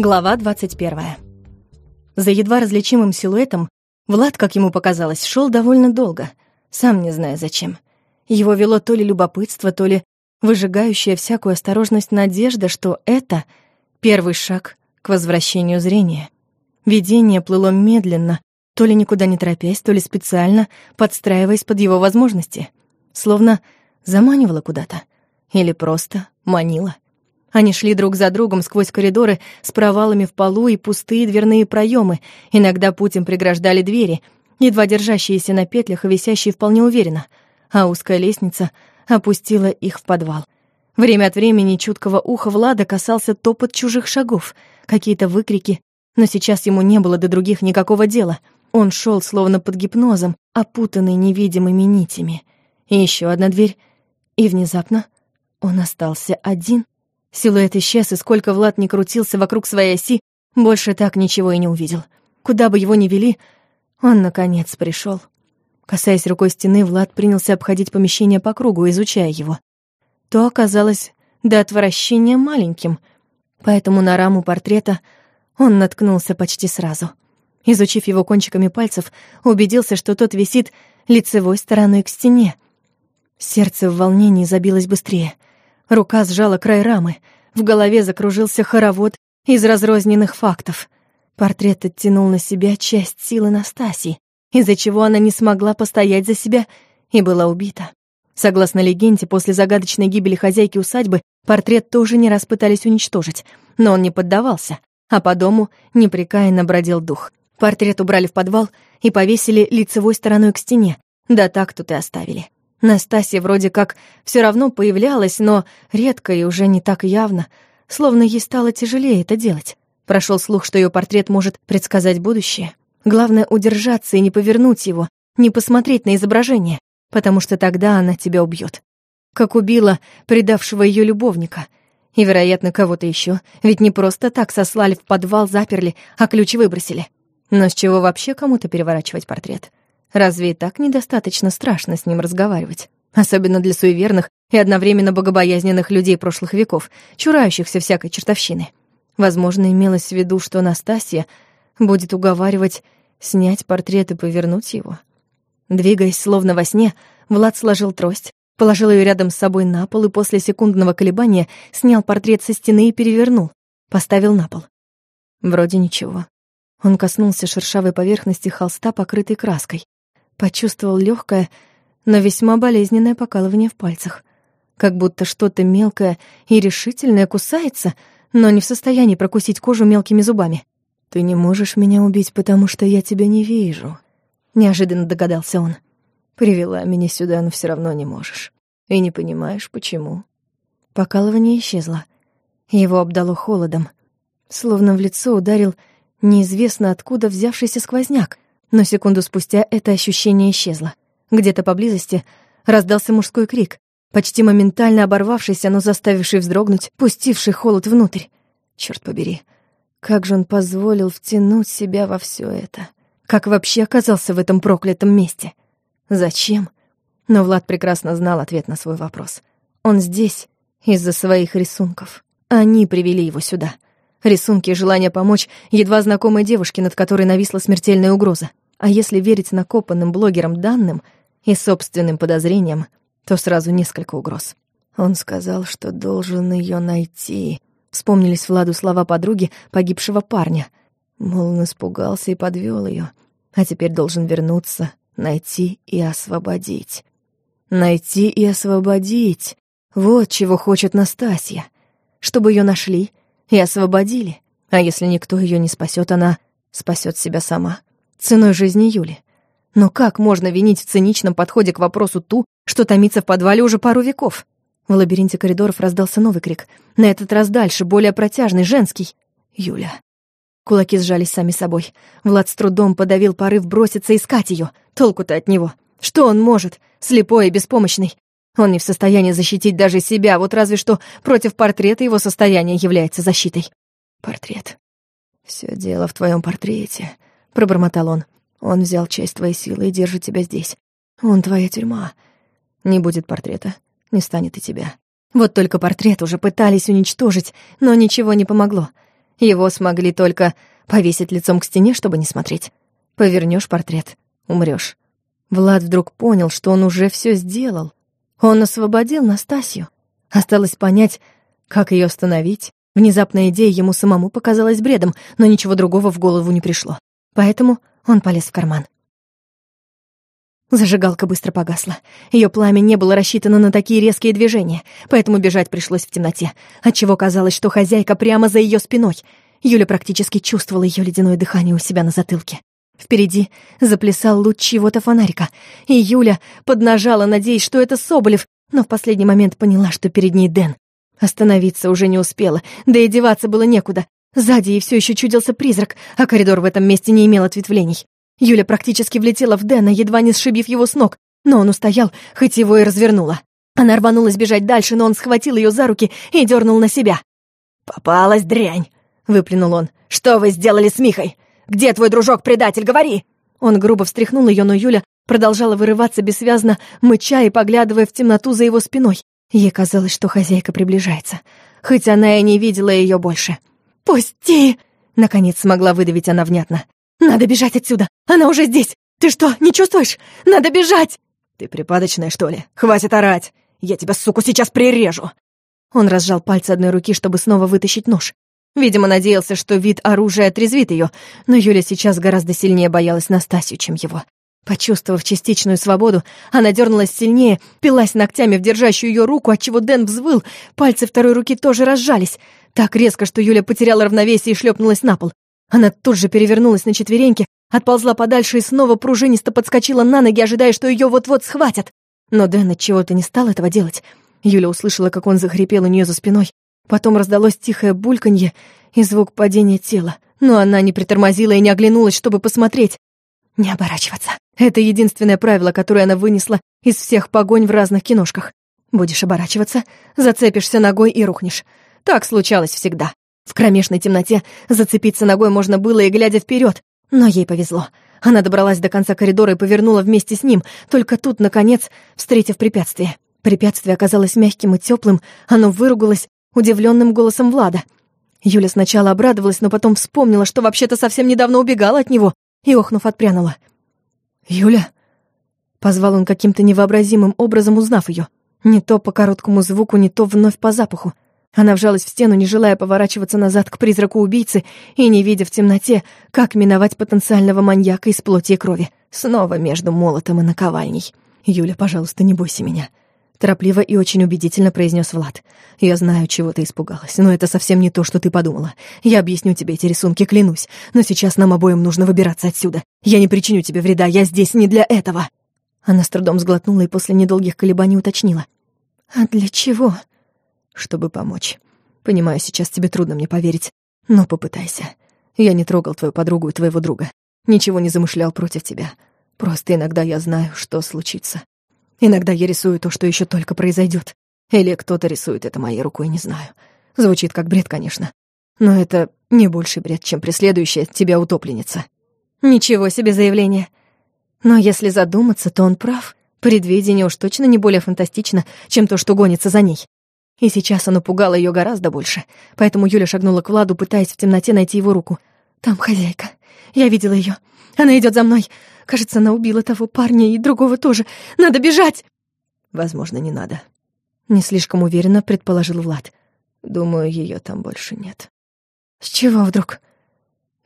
Глава 21. За едва различимым силуэтом Влад, как ему показалось, шел довольно долго, сам не зная зачем. Его вело то ли любопытство, то ли выжигающая всякую осторожность надежда, что это первый шаг к возвращению зрения. Видение плыло медленно, то ли никуда не торопясь, то ли специально подстраиваясь под его возможности, словно заманивало куда-то или просто манило. Они шли друг за другом сквозь коридоры с провалами в полу и пустые дверные проемы. Иногда путем преграждали двери, едва держащиеся на петлях и висящие вполне уверенно, а узкая лестница опустила их в подвал. Время от времени чуткого уха Влада касался топот чужих шагов, какие-то выкрики, но сейчас ему не было до других никакого дела. Он шел словно под гипнозом, опутанный невидимыми нитями. И еще одна дверь, и внезапно он остался один. Силуэт исчез, и сколько Влад не крутился вокруг своей оси, больше так ничего и не увидел. Куда бы его ни вели, он, наконец, пришел. Касаясь рукой стены, Влад принялся обходить помещение по кругу, изучая его. То оказалось до отвращения маленьким, поэтому на раму портрета он наткнулся почти сразу. Изучив его кончиками пальцев, убедился, что тот висит лицевой стороной к стене. Сердце в волнении забилось быстрее — Рука сжала край рамы. В голове закружился хоровод из разрозненных фактов. Портрет оттянул на себя часть силы Настасии, из-за чего она не смогла постоять за себя и была убита. Согласно легенде, после загадочной гибели хозяйки усадьбы портрет тоже не раз пытались уничтожить, но он не поддавался, а по дому непрекаянно бродил дух. Портрет убрали в подвал и повесили лицевой стороной к стене, да так тут и оставили. Настасья вроде как все равно появлялась, но редко и уже не так явно, словно ей стало тяжелее это делать. Прошел слух, что ее портрет может предсказать будущее. Главное — удержаться и не повернуть его, не посмотреть на изображение, потому что тогда она тебя убьет. Как убила предавшего ее любовника. И, вероятно, кого-то еще, ведь не просто так сослали в подвал, заперли, а ключ выбросили. Но с чего вообще кому-то переворачивать портрет? Разве и так недостаточно страшно с ним разговаривать? Особенно для суеверных и одновременно богобоязненных людей прошлых веков, чурающихся всякой чертовщины. Возможно, имелось в виду, что Настасья будет уговаривать снять портрет и повернуть его. Двигаясь словно во сне, Влад сложил трость, положил ее рядом с собой на пол и после секундного колебания снял портрет со стены и перевернул, поставил на пол. Вроде ничего. Он коснулся шершавой поверхности холста, покрытой краской. Почувствовал легкое, но весьма болезненное покалывание в пальцах. Как будто что-то мелкое и решительное кусается, но не в состоянии прокусить кожу мелкими зубами. «Ты не можешь меня убить, потому что я тебя не вижу», — неожиданно догадался он. «Привела меня сюда, но все равно не можешь. И не понимаешь, почему». Покалывание исчезло. Его обдало холодом. Словно в лицо ударил неизвестно откуда взявшийся сквозняк — но секунду спустя это ощущение исчезло. Где-то поблизости раздался мужской крик, почти моментально оборвавшийся, но заставивший вздрогнуть, пустивший холод внутрь. Черт побери, как же он позволил втянуть себя во все это? Как вообще оказался в этом проклятом месте? Зачем? Но Влад прекрасно знал ответ на свой вопрос. Он здесь из-за своих рисунков. Они привели его сюда. Рисунки и желание помочь едва знакомой девушке, над которой нависла смертельная угроза. А если верить накопанным блогерам данным и собственным подозрениям, то сразу несколько угроз. Он сказал, что должен ее найти. Вспомнились Владу слова подруги погибшего парня. Мол, он испугался и подвел ее, а теперь должен вернуться, найти и освободить. Найти и освободить. Вот чего хочет Настасья. Чтобы ее нашли и освободили. А если никто ее не спасет, она спасет себя сама ценой жизни Юли. Но как можно винить в циничном подходе к вопросу ту, что томится в подвале уже пару веков? В лабиринте коридоров раздался новый крик. На этот раз дальше, более протяжный, женский. «Юля». Кулаки сжались сами собой. Влад с трудом подавил порыв броситься искать ее. Толку-то от него. Что он может? Слепой и беспомощный. Он не в состоянии защитить даже себя, вот разве что против портрета его состояние является защитой. Портрет. Все дело в твоем портрете. — пробормотал он. «Он взял часть твоей силы и держит тебя здесь. Он твоя тюрьма. Не будет портрета, не станет и тебя. Вот только портрет уже пытались уничтожить, но ничего не помогло. Его смогли только повесить лицом к стене, чтобы не смотреть. Повернешь портрет — умрёшь. Влад вдруг понял, что он уже всё сделал. Он освободил Настасью. Осталось понять, как её остановить. Внезапная идея ему самому показалась бредом, но ничего другого в голову не пришло. Поэтому он полез в карман. Зажигалка быстро погасла. Ее пламя не было рассчитано на такие резкие движения, поэтому бежать пришлось в темноте, отчего казалось, что хозяйка прямо за ее спиной. Юля практически чувствовала ее ледяное дыхание у себя на затылке. Впереди заплясал луч чего-то фонарика, и Юля поднажала, надеясь, что это Соболев, но в последний момент поняла, что перед ней Дэн. Остановиться уже не успела, да и деваться было некуда. Сзади ей все еще чудился призрак, а коридор в этом месте не имел ответвлений. Юля практически влетела в Дэна, едва не сшибив его с ног, но он устоял, хоть его и развернула. Она рванулась бежать дальше, но он схватил ее за руки и дернул на себя. «Попалась дрянь!» — выплюнул он. «Что вы сделали с Михой? Где твой дружок-предатель? Говори!» Он грубо встряхнул ее, но Юля продолжала вырываться бессвязно, мыча и поглядывая в темноту за его спиной. Ей казалось, что хозяйка приближается, хоть она и не видела ее больше. «Пусти!» — наконец смогла выдавить она внятно. «Надо бежать отсюда! Она уже здесь! Ты что, не чувствуешь? Надо бежать!» «Ты припадочная, что ли? Хватит орать! Я тебя, суку, сейчас прирежу!» Он разжал пальцы одной руки, чтобы снова вытащить нож. Видимо, надеялся, что вид оружия отрезвит ее, но Юля сейчас гораздо сильнее боялась Настасью, чем его. Почувствовав частичную свободу, она дернулась сильнее, пилась ногтями в держащую ее руку, отчего Дэн взвыл, пальцы второй руки тоже разжались. Так резко, что Юля потеряла равновесие и шлепнулась на пол. Она тут же перевернулась на четвереньки, отползла подальше и снова пружинисто подскочила на ноги, ожидая, что ее вот-вот схватят. Но Дэн от чего-то не стал этого делать. Юля услышала, как он захрипел у нее за спиной. Потом раздалось тихое бульканье и звук падения тела. Но она не притормозила и не оглянулась, чтобы посмотреть. Не оборачиваться. Это единственное правило, которое она вынесла из всех погонь в разных киношках. Будешь оборачиваться, зацепишься ногой и рухнешь. Так случалось всегда. В кромешной темноте зацепиться ногой можно было и глядя вперед, но ей повезло. Она добралась до конца коридора и повернула вместе с ним, только тут, наконец, встретив препятствие. Препятствие оказалось мягким и теплым, оно выругалось удивленным голосом Влада. Юля сначала обрадовалась, но потом вспомнила, что вообще-то совсем недавно убегала от него, и, охнув, отпрянула. «Юля?» Позвал он каким-то невообразимым образом, узнав ее. Не то по короткому звуку, не то вновь по запаху. Она вжалась в стену, не желая поворачиваться назад к призраку убийцы и не видя в темноте, как миновать потенциального маньяка из плоти и крови. Снова между молотом и наковальней. «Юля, пожалуйста, не бойся меня», — торопливо и очень убедительно произнес Влад. «Я знаю, чего ты испугалась, но это совсем не то, что ты подумала. Я объясню тебе эти рисунки, клянусь, но сейчас нам обоим нужно выбираться отсюда. Я не причиню тебе вреда, я здесь не для этого». Она с трудом сглотнула и после недолгих колебаний уточнила. «А для чего?» Чтобы помочь. Понимаю, сейчас тебе трудно мне поверить, но попытайся. Я не трогал твою подругу и твоего друга. Ничего не замышлял против тебя. Просто иногда я знаю, что случится. Иногда я рисую то, что еще только произойдет. Или кто-то рисует это моей рукой, не знаю. Звучит как бред, конечно. Но это не больше бред, чем преследующая тебя утопленница. Ничего себе заявление. Но если задуматься, то он прав. Предвидение уж точно не более фантастично, чем то, что гонится за ней. И сейчас оно пугало ее гораздо больше, поэтому Юля шагнула к Владу, пытаясь в темноте найти его руку. «Там хозяйка. Я видела ее. Она идет за мной. Кажется, она убила того парня и другого тоже. Надо бежать!» «Возможно, не надо», — не слишком уверенно предположил Влад. «Думаю, ее там больше нет». «С чего вдруг?»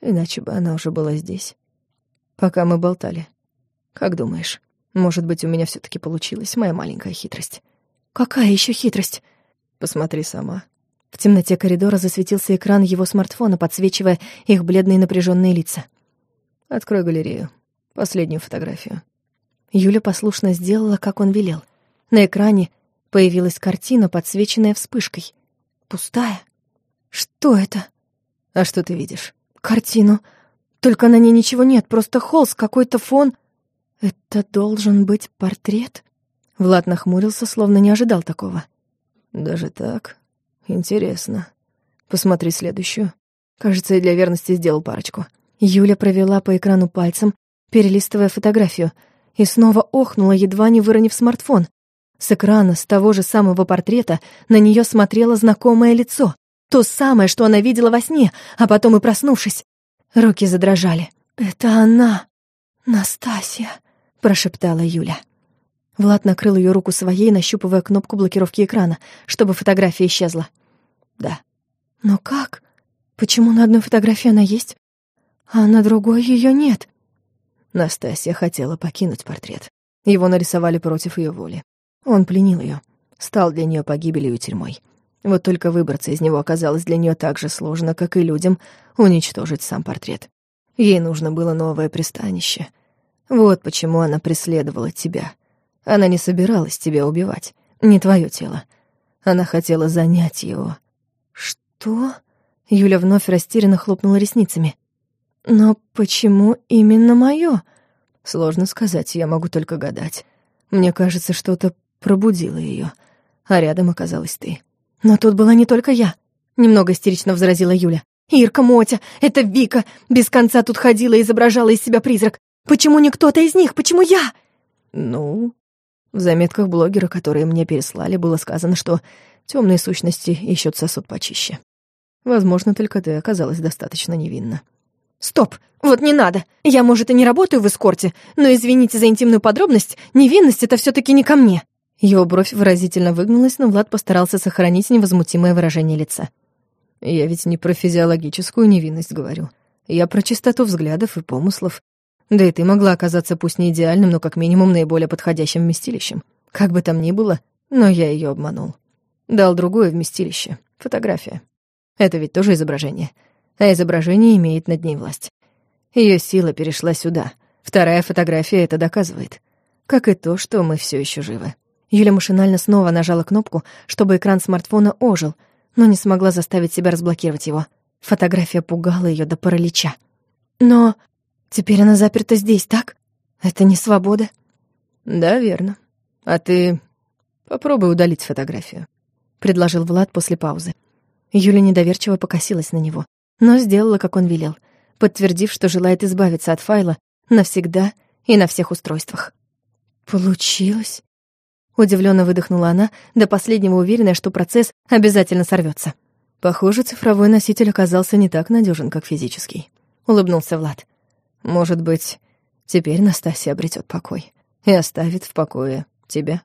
«Иначе бы она уже была здесь. Пока мы болтали. Как думаешь, может быть, у меня все таки получилась моя маленькая хитрость?» «Какая еще хитрость?» Посмотри сама». В темноте коридора засветился экран его смартфона, подсвечивая их бледные напряженные лица. «Открой галерею. Последнюю фотографию». Юля послушно сделала, как он велел. На экране появилась картина, подсвеченная вспышкой. Пустая. Что это? А что ты видишь? Картину. Только на ней ничего нет, просто холст, какой-то фон. Это должен быть портрет? Влад нахмурился, словно не ожидал такого. Даже так? Интересно. Посмотри следующую. Кажется, я для верности сделал парочку. Юля провела по экрану пальцем, перелистывая фотографию, и снова охнула, едва не выронив смартфон. С экрана, с того же самого портрета, на нее смотрело знакомое лицо. То самое, что она видела во сне, а потом и проснувшись. Руки задрожали. «Это она, Настасья», — прошептала Юля. Влад накрыл ее руку своей, нащупывая кнопку блокировки экрана, чтобы фотография исчезла. «Да». «Но как? Почему на одной фотографии она есть, а на другой ее нет?» Настасья хотела покинуть портрет. Его нарисовали против ее воли. Он пленил ее, стал для нее погибелью и тюрьмой. Вот только выбраться из него оказалось для нее так же сложно, как и людям уничтожить сам портрет. Ей нужно было новое пристанище. Вот почему она преследовала тебя. Она не собиралась тебя убивать, не твое тело. Она хотела занять его. Что? Юля вновь растерянно хлопнула ресницами. Но почему именно мое? Сложно сказать, я могу только гадать. Мне кажется, что-то пробудило ее, а рядом оказалась ты. Но тут была не только я, немного истерично возразила Юля. Ирка, Мотя, это Вика, без конца тут ходила и изображала из себя призрак. Почему не кто-то из них? Почему я? Ну, в заметках блогера, которые мне переслали, было сказано, что темные сущности ищут сосуд почище. Возможно, только ты оказалась достаточно невинна. Стоп, вот не надо. Я, может, и не работаю в эскорте, но извините за интимную подробность, невинность — это все таки не ко мне. Его бровь выразительно выгнулась, но Влад постарался сохранить невозмутимое выражение лица. «Я ведь не про физиологическую невинность говорю. Я про чистоту взглядов и помыслов. Да и ты могла оказаться пусть не идеальным, но как минимум наиболее подходящим вместилищем. Как бы там ни было, но я ее обманул. Дал другое вместилище — фотография. Это ведь тоже изображение. А изображение имеет над ней власть. Ее сила перешла сюда. Вторая фотография это доказывает. Как и то, что мы все еще живы. Юля машинально снова нажала кнопку, чтобы экран смартфона ожил, но не смогла заставить себя разблокировать его. Фотография пугала ее до паралича. Но теперь она заперта здесь, так? Это не свобода? Да, верно. А ты попробуй удалить фотографию, предложил Влад после паузы. Юля недоверчиво покосилась на него, но сделала, как он велел, подтвердив, что желает избавиться от файла навсегда и на всех устройствах. Получилось. Удивленно выдохнула она, до последнего уверенная, что процесс обязательно сорвется. Похоже, цифровой носитель оказался не так надежен, как физический. Улыбнулся Влад. Может быть, теперь Настасья обретет покой и оставит в покое тебя.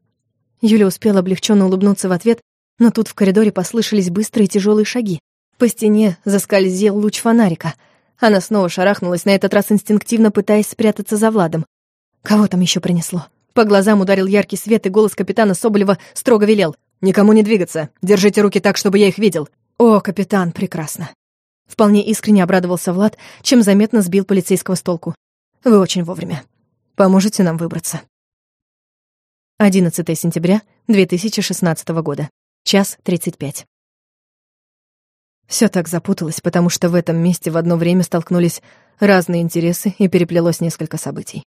Юля успела облегченно улыбнуться в ответ, но тут в коридоре послышались быстрые тяжелые шаги. По стене заскользил луч фонарика. Она снова шарахнулась, на этот раз инстинктивно пытаясь спрятаться за Владом. Кого там еще принесло? По глазам ударил яркий свет, и голос капитана Соболева строго велел. «Никому не двигаться. Держите руки так, чтобы я их видел». «О, капитан, прекрасно». Вполне искренне обрадовался Влад, чем заметно сбил полицейского с толку. «Вы очень вовремя. Поможете нам выбраться». 11 сентября 2016 года. Час 35. Все так запуталось, потому что в этом месте в одно время столкнулись разные интересы и переплелось несколько событий.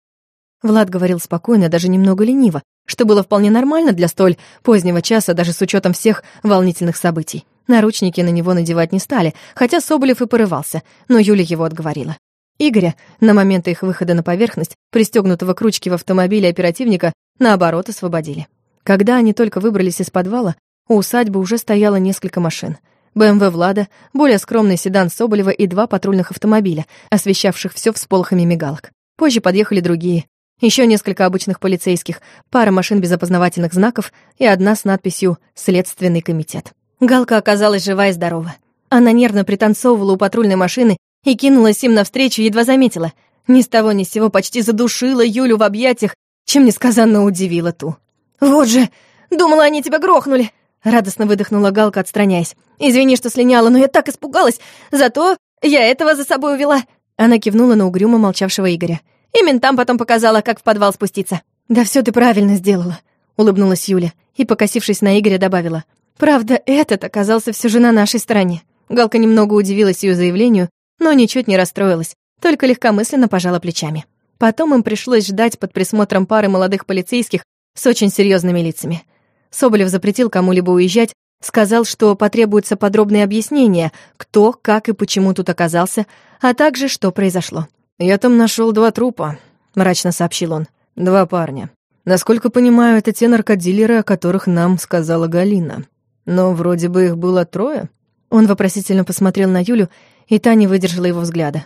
Влад говорил спокойно, даже немного лениво, что было вполне нормально для столь позднего часа, даже с учетом всех волнительных событий. Наручники на него надевать не стали, хотя Соболев и порывался, но Юля его отговорила. Игоря, на момент их выхода на поверхность, пристегнутого к ручке в автомобиле оперативника, наоборот, освободили. Когда они только выбрались из подвала, у усадьбы уже стояло несколько машин. БМВ Влада, более скромный седан Соболева и два патрульных автомобиля, освещавших все всполохами мигалок. Позже подъехали другие, еще несколько обычных полицейских, пара машин без опознавательных знаков и одна с надписью «Следственный комитет». Галка оказалась жива и здорова. Она нервно пританцовывала у патрульной машины и кинулась им навстречу, едва заметила. Ни с того ни с сего почти задушила Юлю в объятиях, чем несказанно удивила ту. «Вот же! Думала, они тебя грохнули!» Радостно выдохнула Галка, отстраняясь. «Извини, что слиняла, но я так испугалась! Зато я этого за собой увела!» Она кивнула на угрюмо молчавшего Игоря. И ментам потом показала, как в подвал спуститься. «Да все ты правильно сделала», — улыбнулась Юля и, покосившись на Игоря, добавила. «Правда, этот оказался все же на нашей стороне». Галка немного удивилась ее заявлению, но ничуть не расстроилась, только легкомысленно пожала плечами. Потом им пришлось ждать под присмотром пары молодых полицейских с очень серьезными лицами. Соболев запретил кому-либо уезжать, сказал, что потребуется подробные объяснения, кто, как и почему тут оказался, а также что произошло. «Я там нашел два трупа», — мрачно сообщил он. «Два парня. Насколько понимаю, это те наркодилеры, о которых нам сказала Галина. Но вроде бы их было трое». Он вопросительно посмотрел на Юлю, и та не выдержала его взгляда.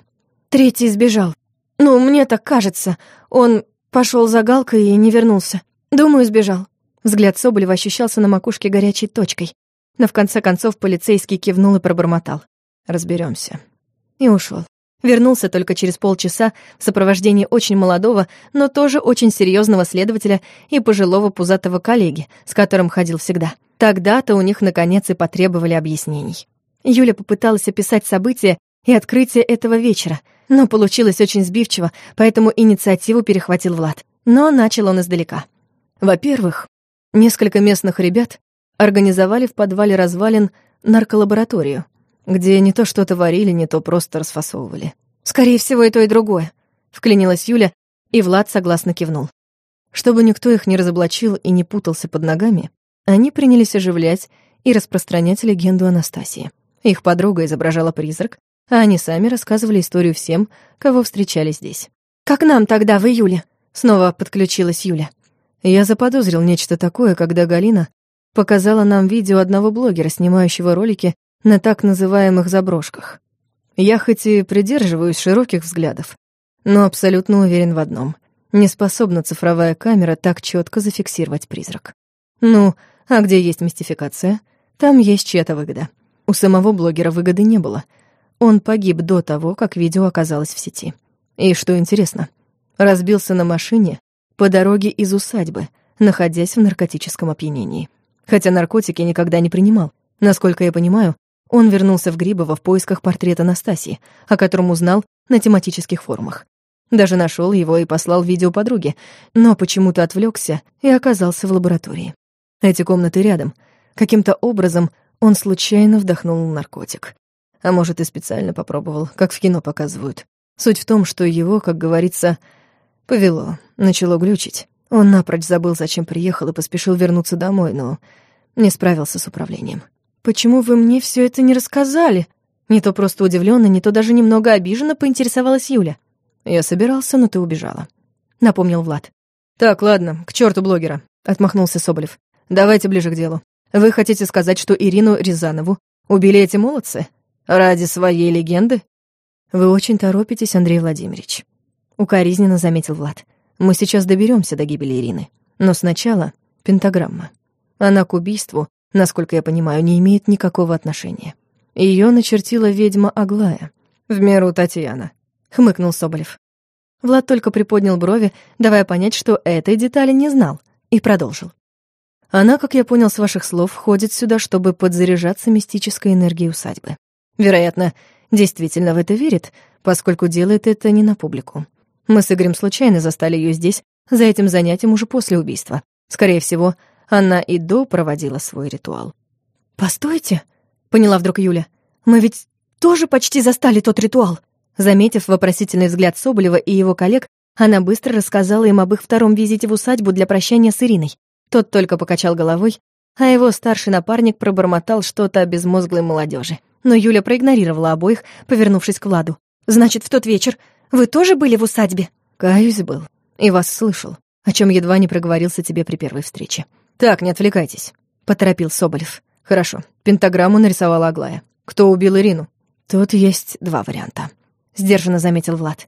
«Третий сбежал. Ну, мне так кажется. Он пошел за Галкой и не вернулся. Думаю, сбежал». Взгляд Соболева ощущался на макушке горячей точкой. Но в конце концов полицейский кивнул и пробормотал. Разберемся. И ушел. Вернулся только через полчаса в сопровождении очень молодого, но тоже очень серьезного следователя и пожилого пузатого коллеги, с которым ходил всегда. Тогда-то у них, наконец, и потребовали объяснений. Юля попыталась описать события и открытие этого вечера, но получилось очень сбивчиво, поэтому инициативу перехватил Влад. Но начал он издалека. Во-первых, несколько местных ребят организовали в подвале развалин нарколабораторию, где не то что-то варили, не то просто расфасовывали. «Скорее всего, и то, и другое», — вклинилась Юля, и Влад согласно кивнул. Чтобы никто их не разоблачил и не путался под ногами, они принялись оживлять и распространять легенду Анастасии. Их подруга изображала призрак, а они сами рассказывали историю всем, кого встречали здесь. «Как нам тогда, в июле?» — снова подключилась Юля. Я заподозрил нечто такое, когда Галина показала нам видео одного блогера, снимающего ролики на так называемых заброшках. Я хоть и придерживаюсь широких взглядов, но абсолютно уверен в одном. Не способна цифровая камера так четко зафиксировать призрак. Ну, а где есть мистификация, там есть чья-то выгода. У самого блогера выгоды не было. Он погиб до того, как видео оказалось в сети. И что интересно, разбился на машине по дороге из усадьбы, находясь в наркотическом опьянении. Хотя наркотики никогда не принимал. Насколько я понимаю, он вернулся в Грибово в поисках портрета Настасьи, о котором узнал на тематических форумах. Даже нашел его и послал видео подруге, но почему-то отвлекся и оказался в лаборатории. Эти комнаты рядом. Каким-то образом он случайно вдохнул наркотик. А может, и специально попробовал, как в кино показывают. Суть в том, что его, как говорится, повело, начало глючить. Он напрочь забыл, зачем приехал, и поспешил вернуться домой, но не справился с управлением. «Почему вы мне все это не рассказали?» Не то просто удивленно, не то даже немного обиженно поинтересовалась Юля. «Я собирался, но ты убежала», — напомнил Влад. «Так, ладно, к черту блогера», — отмахнулся Соболев. «Давайте ближе к делу. Вы хотите сказать, что Ирину Рязанову убили эти молодцы? Ради своей легенды?» «Вы очень торопитесь, Андрей Владимирович», — укоризненно заметил Влад. «Мы сейчас доберемся до гибели Ирины. Но сначала пентаграмма. Она к убийству насколько я понимаю, не имеет никакого отношения. Ее начертила ведьма Аглая. В меру Татьяна, хмыкнул Соболев. Влад только приподнял брови, давая понять, что этой детали не знал, и продолжил. Она, как я понял с ваших слов, ходит сюда, чтобы подзаряжаться мистической энергией усадьбы. Вероятно, действительно в это верит, поскольку делает это не на публику. Мы с Игорем случайно застали ее здесь, за этим занятием уже после убийства. Скорее всего, она и до проводила свой ритуал. «Постойте», — поняла вдруг Юля, «мы ведь тоже почти застали тот ритуал». Заметив вопросительный взгляд Соболева и его коллег, она быстро рассказала им об их втором визите в усадьбу для прощания с Ириной. Тот только покачал головой, а его старший напарник пробормотал что-то о безмозглой молодежи. Но Юля проигнорировала обоих, повернувшись к Владу. «Значит, в тот вечер вы тоже были в усадьбе?» «Каюсь, был. И вас слышал, о чем едва не проговорился тебе при первой встрече. «Так, не отвлекайтесь», — поторопил Соболев. «Хорошо, пентаграмму нарисовала Аглая. Кто убил Ирину?» «Тут есть два варианта», — сдержанно заметил Влад.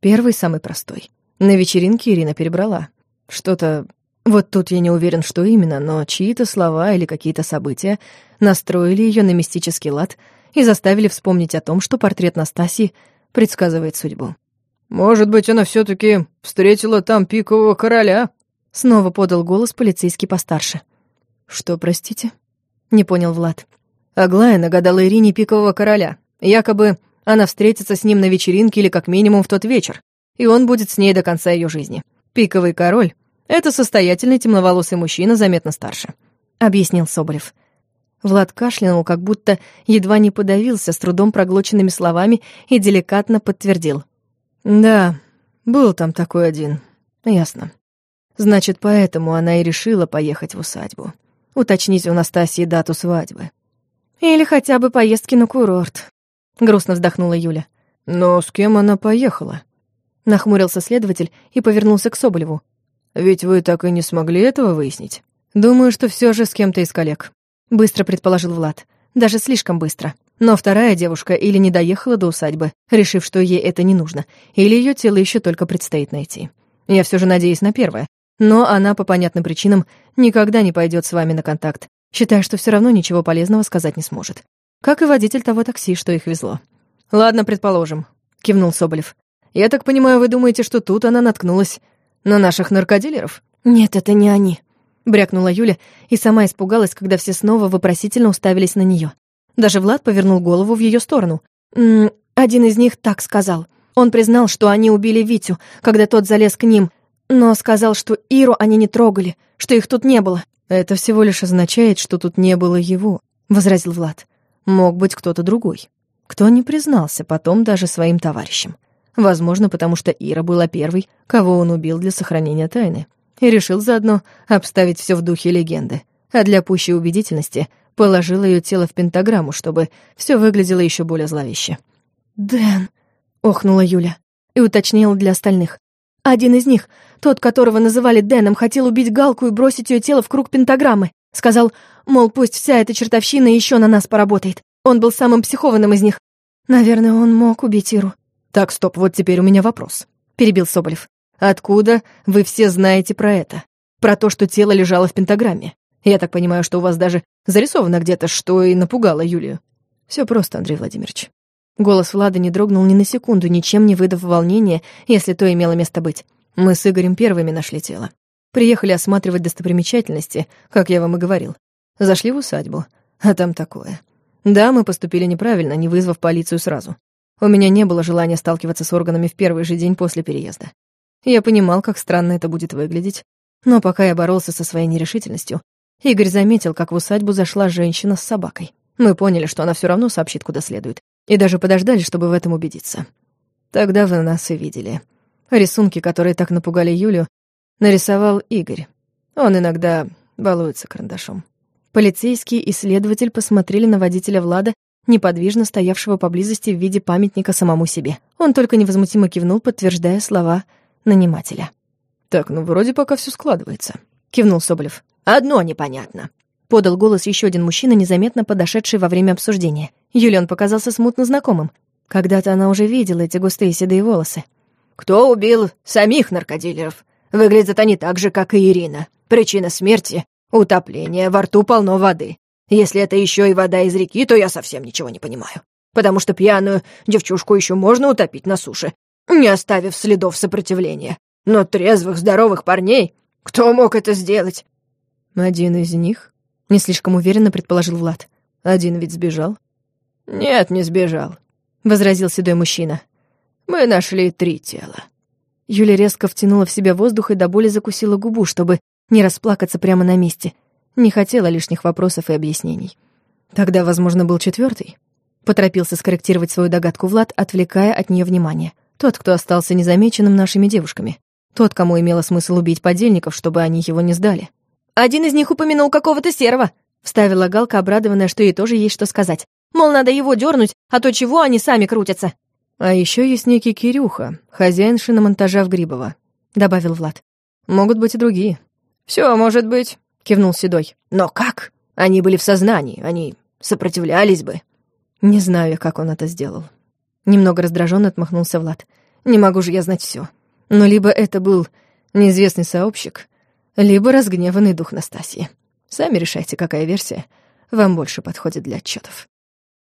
Первый самый простой. На вечеринке Ирина перебрала. Что-то... Вот тут я не уверен, что именно, но чьи-то слова или какие-то события настроили ее на мистический лад и заставили вспомнить о том, что портрет Настасьи предсказывает судьбу. «Может быть, она все таки встретила там пикового короля?» Снова подал голос полицейский постарше. «Что, простите?» — не понял Влад. Аглая нагадала Ирине пикового короля. Якобы она встретится с ним на вечеринке или как минимум в тот вечер, и он будет с ней до конца ее жизни. Пиковый король — это состоятельный темноволосый мужчина, заметно старше», — объяснил Соболев. Влад кашлянул, как будто едва не подавился с трудом проглоченными словами и деликатно подтвердил. «Да, был там такой один. Ясно. Значит, поэтому она и решила поехать в усадьбу. Уточнить у Настасии дату свадьбы. Или хотя бы поездки на курорт. Грустно вздохнула Юля. Но с кем она поехала? Нахмурился следователь и повернулся к Соболеву. Ведь вы так и не смогли этого выяснить. Думаю, что все же с кем-то из коллег. Быстро предположил Влад. даже слишком быстро. Но вторая девушка или не доехала до усадьбы, решив, что ей это не нужно, или ее тело еще только предстоит найти. Я все же надеюсь на первое, но она по понятным причинам никогда не пойдет с вами на контакт, считая, что все равно ничего полезного сказать не сможет. Как и водитель того такси, что их везло. «Ладно, предположим», — кивнул Соболев. «Я так понимаю, вы думаете, что тут она наткнулась на наших наркодилеров?» «Нет, это не они», — брякнула Юля и сама испугалась, когда все снова вопросительно уставились на нее. Даже Влад повернул голову в ее сторону. «М -м, «Один из них так сказал. Он признал, что они убили Витю, когда тот залез к ним, но сказал, что Иру они не трогали, что их тут не было». «Это всего лишь означает, что тут не было его», — возразил Влад. «Мог быть кто-то другой. Кто не признался потом даже своим товарищам. Возможно, потому что Ира была первой, кого он убил для сохранения тайны. И решил заодно обставить все в духе легенды. А для пущей убедительности положил ее тело в пентаграмму, чтобы все выглядело еще более зловеще. «Дэн», — охнула Юля и уточнила для остальных. «Один из них, тот, которого называли Дэном, хотел убить Галку и бросить ее тело в круг пентаграммы. Сказал, мол, пусть вся эта чертовщина еще на нас поработает. Он был самым психованным из них. Наверное, он мог убить Иру». «Так, стоп, вот теперь у меня вопрос», — перебил Соболев. «Откуда вы все знаете про это? Про то, что тело лежало в пентаграмме? Я так понимаю, что у вас даже зарисовано где-то, что и напугало Юлию. Все просто, Андрей Владимирович. Голос Влада не дрогнул ни на секунду, ничем не выдав волнения, если то имело место быть. Мы с Игорем первыми нашли тело. Приехали осматривать достопримечательности, как я вам и говорил. Зашли в усадьбу, а там такое. Да, мы поступили неправильно, не вызвав полицию сразу. У меня не было желания сталкиваться с органами в первый же день после переезда. Я понимал, как странно это будет выглядеть, но пока я боролся со своей нерешительностью, Игорь заметил, как в усадьбу зашла женщина с собакой. Мы поняли, что она все равно сообщит, куда следует, и даже подождали, чтобы в этом убедиться. Тогда вы нас и видели. Рисунки, которые так напугали Юлю, нарисовал Игорь. Он иногда балуется карандашом. Полицейский и следователь посмотрели на водителя Влада, неподвижно стоявшего поблизости в виде памятника самому себе. Он только невозмутимо кивнул, подтверждая слова нанимателя. «Так, ну вроде пока все складывается», — кивнул Соболев. «Одно непонятно», — подал голос еще один мужчина, незаметно подошедший во время обсуждения. Юлиан показался смутно знакомым. Когда-то она уже видела эти густые седые волосы. «Кто убил самих наркодилеров? Выглядят они так же, как и Ирина. Причина смерти — утопление, во рту полно воды. Если это еще и вода из реки, то я совсем ничего не понимаю. Потому что пьяную девчушку еще можно утопить на суше, не оставив следов сопротивления. Но трезвых, здоровых парней, кто мог это сделать? «Один из них?» — не слишком уверенно предположил Влад. «Один ведь сбежал?» «Нет, не сбежал», — возразил седой мужчина. «Мы нашли три тела». Юля резко втянула в себя воздух и до боли закусила губу, чтобы не расплакаться прямо на месте. Не хотела лишних вопросов и объяснений. Тогда, возможно, был четвертый. Поторопился скорректировать свою догадку Влад, отвлекая от нее внимание. Тот, кто остался незамеченным нашими девушками. Тот, кому имело смысл убить подельников, чтобы они его не сдали. «Один из них упомянул какого-то серого», — вставила Галка, обрадованная, что ей тоже есть что сказать. «Мол, надо его дернуть, а то чего они сами крутятся». «А еще есть некий Кирюха, хозяин шиномонтажа в Грибово», — добавил Влад. «Могут быть и другие». Все может быть», — кивнул Седой. «Но как? Они были в сознании, они сопротивлялись бы». «Не знаю, как он это сделал». Немного раздраженно отмахнулся Влад. «Не могу же я знать все. Но либо это был неизвестный сообщник, либо разгневанный дух Настасьи. Сами решайте, какая версия вам больше подходит для отчетов.